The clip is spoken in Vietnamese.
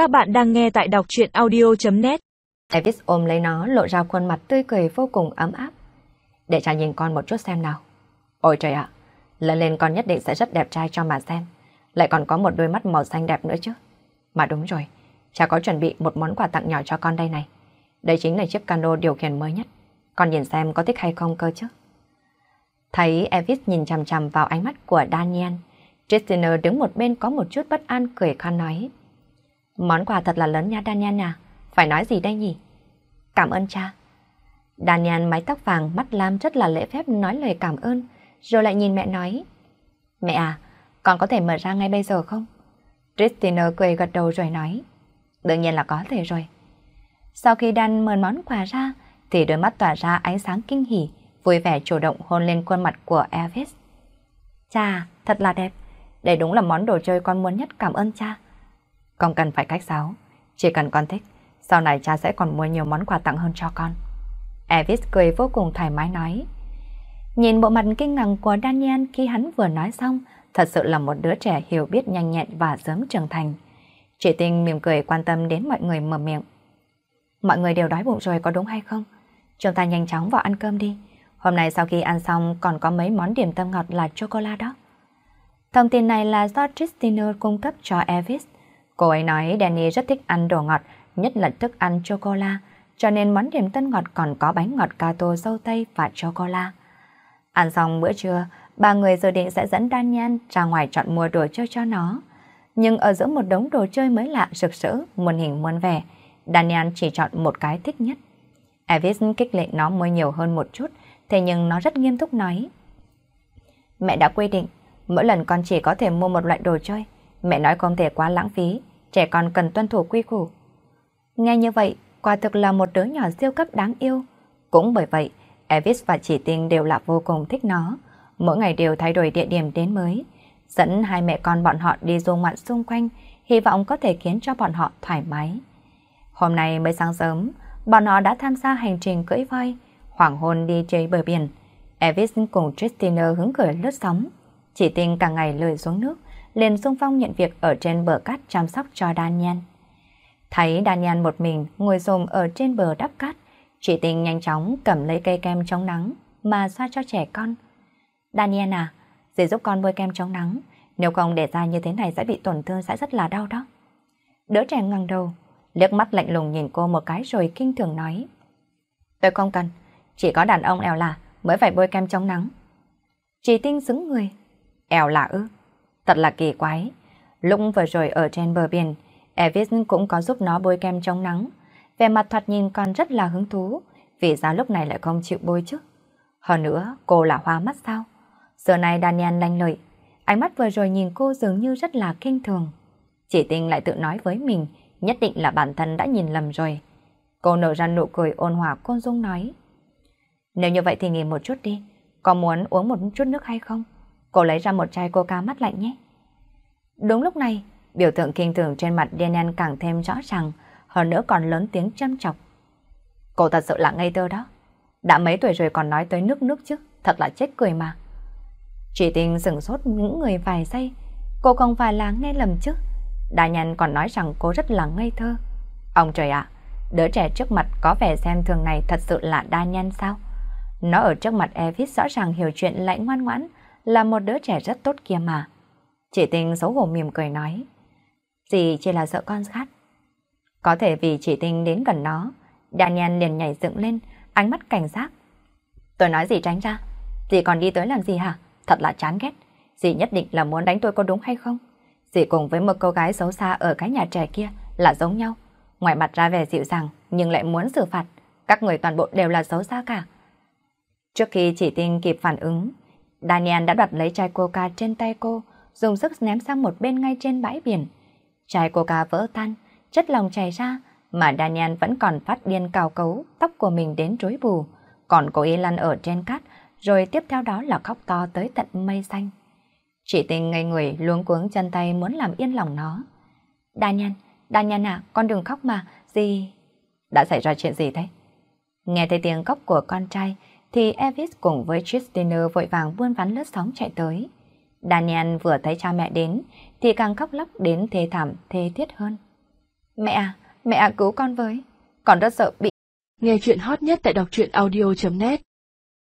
Các bạn đang nghe tại đọc truyện audio.net Davis ôm lấy nó lộ ra khuôn mặt tươi cười vô cùng ấm áp. Để cha nhìn con một chút xem nào. Ôi trời ạ, lớn lên con nhất định sẽ rất đẹp trai cho mà xem. Lại còn có một đôi mắt màu xanh đẹp nữa chứ. Mà đúng rồi, cha có chuẩn bị một món quà tặng nhỏ cho con đây này. Đây chính là chiếc cano điều khiển mới nhất. Con nhìn xem có thích hay không cơ chứ. Thấy Evis nhìn chằm chằm vào ánh mắt của Daniel, Christina đứng một bên có một chút bất an cười khan nói. Món quà thật là lớn nha Daniel à, phải nói gì đây nhỉ? Cảm ơn cha. Daniel mái tóc vàng mắt lam rất là lễ phép nói lời cảm ơn, rồi lại nhìn mẹ nói. Mẹ à, con có thể mở ra ngay bây giờ không? Christina cười gật đầu rồi nói. Đương nhiên là có thể rồi. Sau khi Dan mở món quà ra, thì đôi mắt tỏa ra ánh sáng kinh hỉ, vui vẻ chủ động hôn lên khuôn mặt của Elvis. Cha, thật là đẹp. Đây đúng là món đồ chơi con muốn nhất cảm ơn cha. Không cần phải cách giáo, chỉ cần con thích, sau này cha sẽ còn mua nhiều món quà tặng hơn cho con. Elvis cười vô cùng thoải mái nói. Nhìn bộ mặt kinh ngạc của Daniel khi hắn vừa nói xong, thật sự là một đứa trẻ hiểu biết nhanh nhẹn và sớm trưởng thành. Chị Tinh mỉm cười quan tâm đến mọi người mở miệng. Mọi người đều đói bụng rồi có đúng hay không? Chúng ta nhanh chóng vào ăn cơm đi. Hôm nay sau khi ăn xong còn có mấy món điểm tâm ngọt là chocolate đó. Thông tin này là do Tristina cung cấp cho Elvis. Cô ấy nói Danny rất thích ăn đồ ngọt, nhất là thức ăn chocolate, cho nên món điểm tân ngọt còn có bánh ngọt cato dâu tây và chocolate. Ăn xong bữa trưa, ba người dự định sẽ dẫn Daniel ra ngoài chọn mua đồ chơi cho nó. Nhưng ở giữa một đống đồ chơi mới lạ rực rỡ, muôn hình muôn vẻ, Daniel chỉ chọn một cái thích nhất. Elvis kích lệ nó mua nhiều hơn một chút, thế nhưng nó rất nghiêm túc nói. Mẹ đã quy định, mỗi lần con chỉ có thể mua một loại đồ chơi. Mẹ nói không thể quá lãng phí, trẻ con cần tuân thủ quy củ. Nghe như vậy, quả thực là một đứa nhỏ siêu cấp đáng yêu. Cũng bởi vậy, Elvis và chị Tinh đều là vô cùng thích nó. Mỗi ngày đều thay đổi địa điểm đến mới. Dẫn hai mẹ con bọn họ đi du ngoạn xung quanh, hy vọng có thể khiến cho bọn họ thoải mái. Hôm nay mới sáng sớm, bọn họ đã tham gia hành trình cưỡi voi, hoàng hôn đi chơi bờ biển. Elvis cùng Christina hứng khởi lướt sóng. Chị Tinh cả ngày lười xuống nước, liền xung phong nhận việc ở trên bờ cát chăm sóc cho Daniel. Thấy Daniel một mình ngồi xồm ở trên bờ đắp cát, chị tình nhanh chóng cầm lấy cây kem chống nắng mà xoa cho trẻ con. Daniel à, dì giúp con bôi kem chống nắng, nếu không để ra như thế này sẽ bị tổn thương sẽ rất là đau đó. Đứa trẻ ngẩng đầu, liếc mắt lạnh lùng nhìn cô một cái rồi kinh thường nói. Tôi không cần, chỉ có đàn ông eo là mới phải bôi kem chống nắng. Chị Tinh xứng người. Eo là ư? Thật là kỳ quái. Lúc vừa rồi ở trên bờ biển, Elvis cũng có giúp nó bôi kem chống nắng. Về mặt thoạt nhìn còn rất là hứng thú, vì sao lúc này lại không chịu bôi chứ? Hơn nữa, cô là hoa mắt sao? Giờ này Daniel lanh lợi, ánh mắt vừa rồi nhìn cô dường như rất là kinh thường. Chỉ tình lại tự nói với mình, nhất định là bản thân đã nhìn lầm rồi. Cô nở ra nụ cười ôn hòa côn dung nói. Nếu như vậy thì nghỉ một chút đi, có muốn uống một chút nước hay không? Cô lấy ra một chai coca mắt lạnh nhé. Đúng lúc này, biểu tượng kinh thường trên mặt Daniel càng thêm rõ ràng, hơn nữa còn lớn tiếng châm chọc. Cô thật sự là ngây thơ đó. Đã mấy tuổi rồi còn nói tới nước nước chứ, thật là chết cười mà. Chỉ tình sửng sốt những người vài giây, cô không phải là nghe lầm chứ. Đà nhân còn nói rằng cô rất là ngây thơ. Ông trời ạ, đứa trẻ trước mặt có vẻ xem thường này thật sự là đa nhân sao? Nó ở trước mặt Evis rõ ràng hiểu chuyện lại ngoan ngoãn, là một đứa trẻ rất tốt kia mà. Chị Tinh xấu hổ mỉm cười nói. Dì chỉ là sợ con khát. Có thể vì chị Tinh đến gần nó, Daniel liền nhảy dựng lên, ánh mắt cảnh giác. Tôi nói gì tránh ra? Dì còn đi tới làm gì hả? Thật là chán ghét. Dì nhất định là muốn đánh tôi có đúng hay không? Dì cùng với một cô gái xấu xa ở cái nhà trẻ kia là giống nhau. Ngoài mặt ra vẻ dịu dàng nhưng lại muốn xử phạt. Các người toàn bộ đều là xấu xa cả. Trước khi chỉ Tinh kịp phản ứng, Daniel đã đoạt lấy chai coca trên tay cô, dùng sức ném sang một bên ngay trên bãi biển. Chai coca vỡ tan, chất lòng chảy ra, mà Daniel vẫn còn phát điên cào cấu tóc của mình đến rối bù, còn cố ý lăn ở trên cát, rồi tiếp theo đó là khóc to tới tận mây xanh. Chị tình ngây người luống cuống chân tay muốn làm yên lòng nó. Daniel, Daniel à, con đừng khóc mà, gì... Đã xảy ra chuyện gì thế? Nghe thấy tiếng khóc của con trai, thì Elvis cùng với Christina vội vàng buôn ván lướt sóng chạy tới. Daniel vừa thấy cha mẹ đến, thì càng khóc lóc đến thê thảm, thê thiết hơn. Mẹ à, mẹ à cứu con với. Con rất sợ bị. Nghe chuyện hot nhất tại đọc truyện audio.net